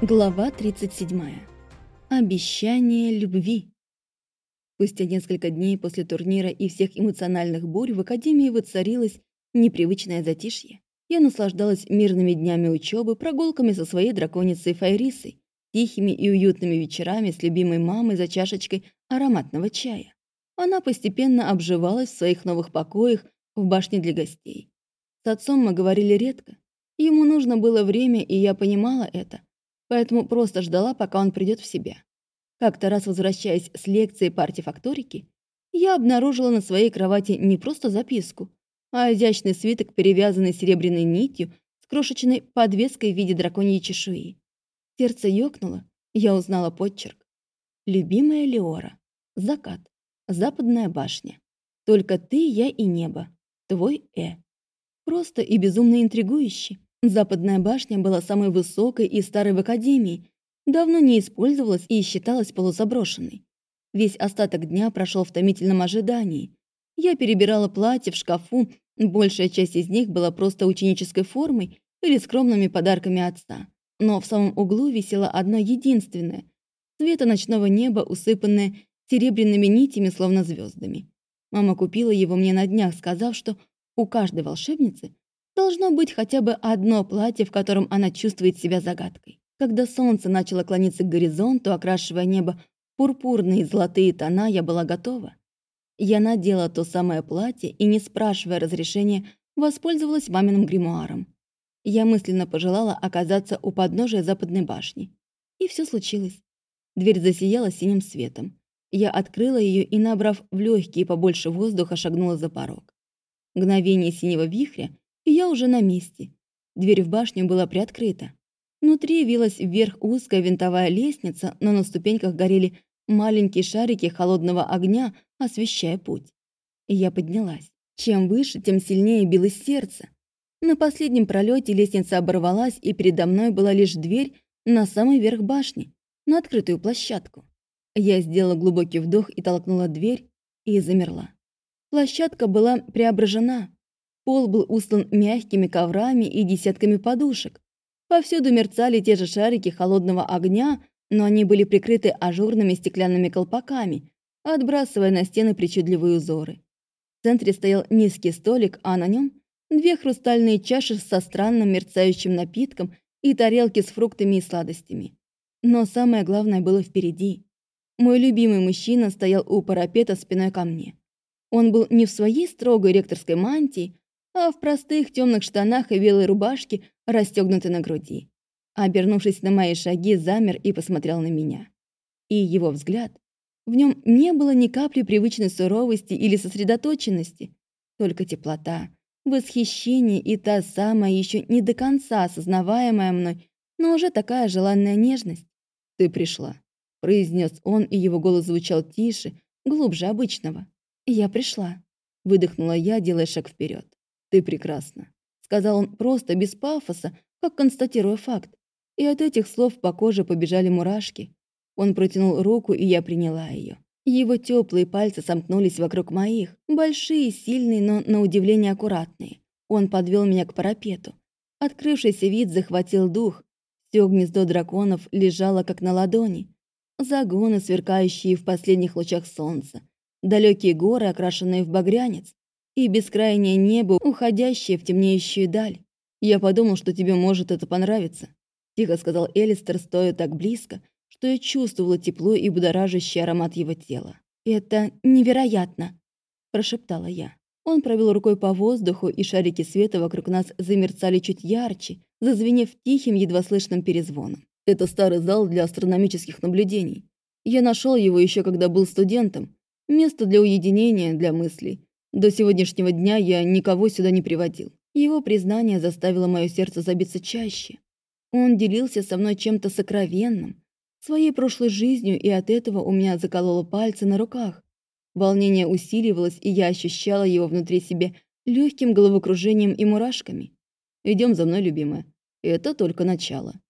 Глава 37. Обещание любви. Спустя несколько дней после турнира и всех эмоциональных бурь в Академии воцарилось непривычное затишье. Я наслаждалась мирными днями учебы, прогулками со своей драконицей Файрисой, тихими и уютными вечерами с любимой мамой за чашечкой ароматного чая. Она постепенно обживалась в своих новых покоях в башне для гостей. С отцом мы говорили редко. Ему нужно было время, и я понимала это поэтому просто ждала, пока он придет в себя. Как-то раз, возвращаясь с лекции по артефакторике, я обнаружила на своей кровати не просто записку, а изящный свиток, перевязанный серебряной нитью с крошечной подвеской в виде драконьей чешуи. Сердце ёкнуло, я узнала подчерк. «Любимая Леора. Закат. Западная башня. Только ты, я и небо. Твой Э». Просто и безумно интригующе. Западная башня была самой высокой и старой в Академии, давно не использовалась и считалась полузаброшенной. Весь остаток дня прошел в томительном ожидании. Я перебирала платья в шкафу, большая часть из них была просто ученической формой или скромными подарками отца. Но в самом углу висело одно единственное — цвета ночного неба, усыпанное серебряными нитями, словно звездами. Мама купила его мне на днях, сказав, что у каждой волшебницы Должно быть хотя бы одно платье, в котором она чувствует себя загадкой. Когда солнце начало клониться к горизонту, окрашивая небо пурпурные золотые тона, я была готова. Я надела то самое платье и, не спрашивая разрешения, воспользовалась маминым гримуаром. Я мысленно пожелала оказаться у подножия западной башни. И все случилось. Дверь засияла синим светом. Я открыла ее и, набрав в легкие побольше воздуха, шагнула за порог. Мгновение синего вихря, и я уже на месте. Дверь в башню была приоткрыта. Внутри вилась вверх узкая винтовая лестница, но на ступеньках горели маленькие шарики холодного огня, освещая путь. Я поднялась. Чем выше, тем сильнее билось сердце. На последнем пролете лестница оборвалась, и передо мной была лишь дверь на самый верх башни, на открытую площадку. Я сделала глубокий вдох и толкнула дверь, и замерла. Площадка была преображена. Пол был устлан мягкими коврами и десятками подушек. Повсюду мерцали те же шарики холодного огня, но они были прикрыты ажурными стеклянными колпаками, отбрасывая на стены причудливые узоры. В центре стоял низкий столик, а на нем две хрустальные чаши со странным мерцающим напитком и тарелки с фруктами и сладостями. Но самое главное было впереди. Мой любимый мужчина стоял у парапета спиной ко мне. Он был не в своей строгой ректорской мантии, а в простых темных штанах и белой рубашке, расстегнутой на груди. Обернувшись на мои шаги, замер и посмотрел на меня. И его взгляд, в нем не было ни капли привычной суровости или сосредоточенности, только теплота, восхищение и та самая еще не до конца осознаваемая мной, но уже такая желанная нежность. «Ты пришла», — произнес он, и его голос звучал тише, глубже обычного. «Я пришла», — выдохнула я, делая шаг вперед. «Ты прекрасна», — сказал он просто, без пафоса, как констатируя факт. И от этих слов по коже побежали мурашки. Он протянул руку, и я приняла ее. Его теплые пальцы сомкнулись вокруг моих, большие, сильные, но на удивление аккуратные. Он подвел меня к парапету. Открывшийся вид захватил дух. Все гнездо драконов лежало как на ладони. Загоны, сверкающие в последних лучах солнца. Далекие горы, окрашенные в багрянец и бескрайнее небо, уходящее в темнеющую даль. Я подумал, что тебе может это понравиться. Тихо сказал Элистер, стоя так близко, что я чувствовала тепло и будоражащий аромат его тела. «Это невероятно!» – прошептала я. Он провел рукой по воздуху, и шарики света вокруг нас замерцали чуть ярче, зазвенев тихим, едва слышным перезвоном. Это старый зал для астрономических наблюдений. Я нашел его еще когда был студентом. Место для уединения, для мыслей. До сегодняшнего дня я никого сюда не приводил. Его признание заставило мое сердце забиться чаще. Он делился со мной чем-то сокровенным, своей прошлой жизнью, и от этого у меня закололо пальцы на руках. Волнение усиливалось, и я ощущала его внутри себя легким головокружением и мурашками. Идем за мной, любимая. Это только начало.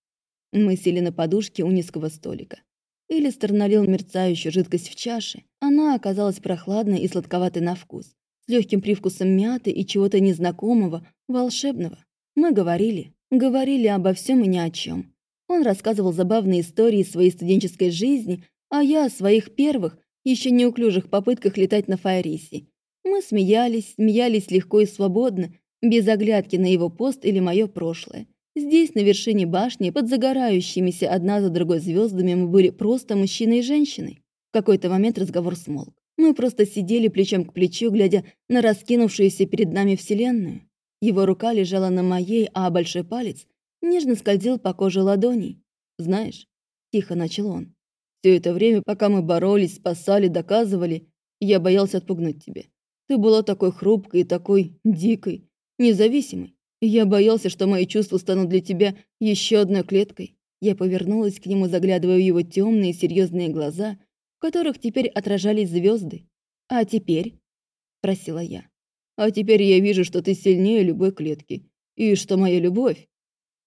Мы сели на подушке у низкого столика. Элистер налил мерцающую жидкость в чаше. Она оказалась прохладной и сладковатой на вкус легким привкусом мяты и чего-то незнакомого, волшебного. Мы говорили, говорили обо всем и ни о чем. Он рассказывал забавные истории своей студенческой жизни, а я о своих первых, еще неуклюжих попытках летать на Файрисе. Мы смеялись, смеялись легко и свободно, без оглядки на его пост или мое прошлое. Здесь, на вершине башни, под загорающимися одна за другой звездами, мы были просто мужчиной и женщиной. В какой-то момент разговор смолк. Мы просто сидели плечом к плечу, глядя на раскинувшуюся перед нами Вселенную. Его рука лежала на моей, а большой палец нежно скользил по коже ладоней. «Знаешь», — тихо начал он, «все это время, пока мы боролись, спасали, доказывали, я боялся отпугнуть тебя. Ты была такой хрупкой и такой дикой, независимой. Я боялся, что мои чувства станут для тебя еще одной клеткой. Я повернулась к нему, заглядывая в его темные серьезные глаза, которых теперь отражались звезды. «А теперь?» — просила я. «А теперь я вижу, что ты сильнее любой клетки, и что моя любовь...»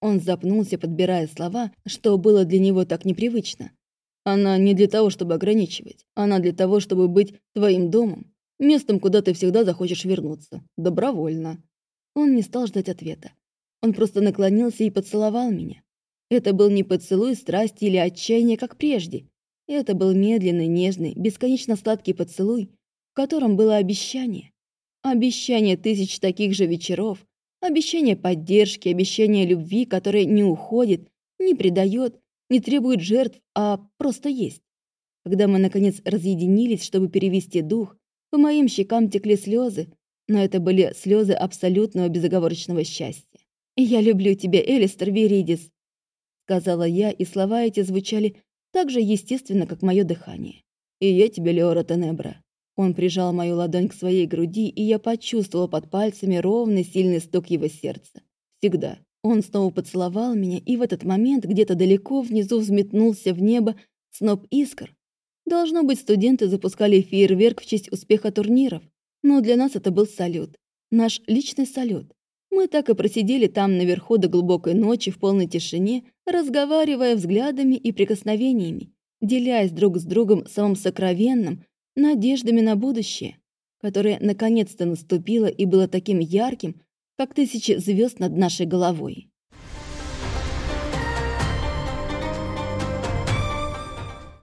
Он запнулся, подбирая слова, что было для него так непривычно. «Она не для того, чтобы ограничивать. Она для того, чтобы быть твоим домом, местом, куда ты всегда захочешь вернуться. Добровольно». Он не стал ждать ответа. Он просто наклонился и поцеловал меня. Это был не поцелуй страсти или отчаяния, как прежде. Это был медленный, нежный, бесконечно сладкий поцелуй, в котором было обещание. Обещание тысяч таких же вечеров, обещание поддержки, обещание любви, которое не уходит, не предает, не требует жертв, а просто есть. Когда мы, наконец, разъединились, чтобы перевести дух, по моим щекам текли слезы, но это были слезы абсолютного безоговорочного счастья. «Я люблю тебя, Элистер Веридис», — сказала я, и слова эти звучали так же естественно, как мое дыхание. «И я тебе, Леора Тенебра». Он прижал мою ладонь к своей груди, и я почувствовала под пальцами ровный сильный стук его сердца. Всегда. Он снова поцеловал меня, и в этот момент где-то далеко внизу взметнулся в небо сноп искр. Должно быть, студенты запускали фейерверк в честь успеха турниров, но для нас это был салют. Наш личный салют. Мы так и просидели там наверху до глубокой ночи в полной тишине, разговаривая взглядами и прикосновениями, делясь друг с другом самым сокровенным, надеждами на будущее, которое наконец-то наступило и было таким ярким, как тысячи звезд над нашей головой.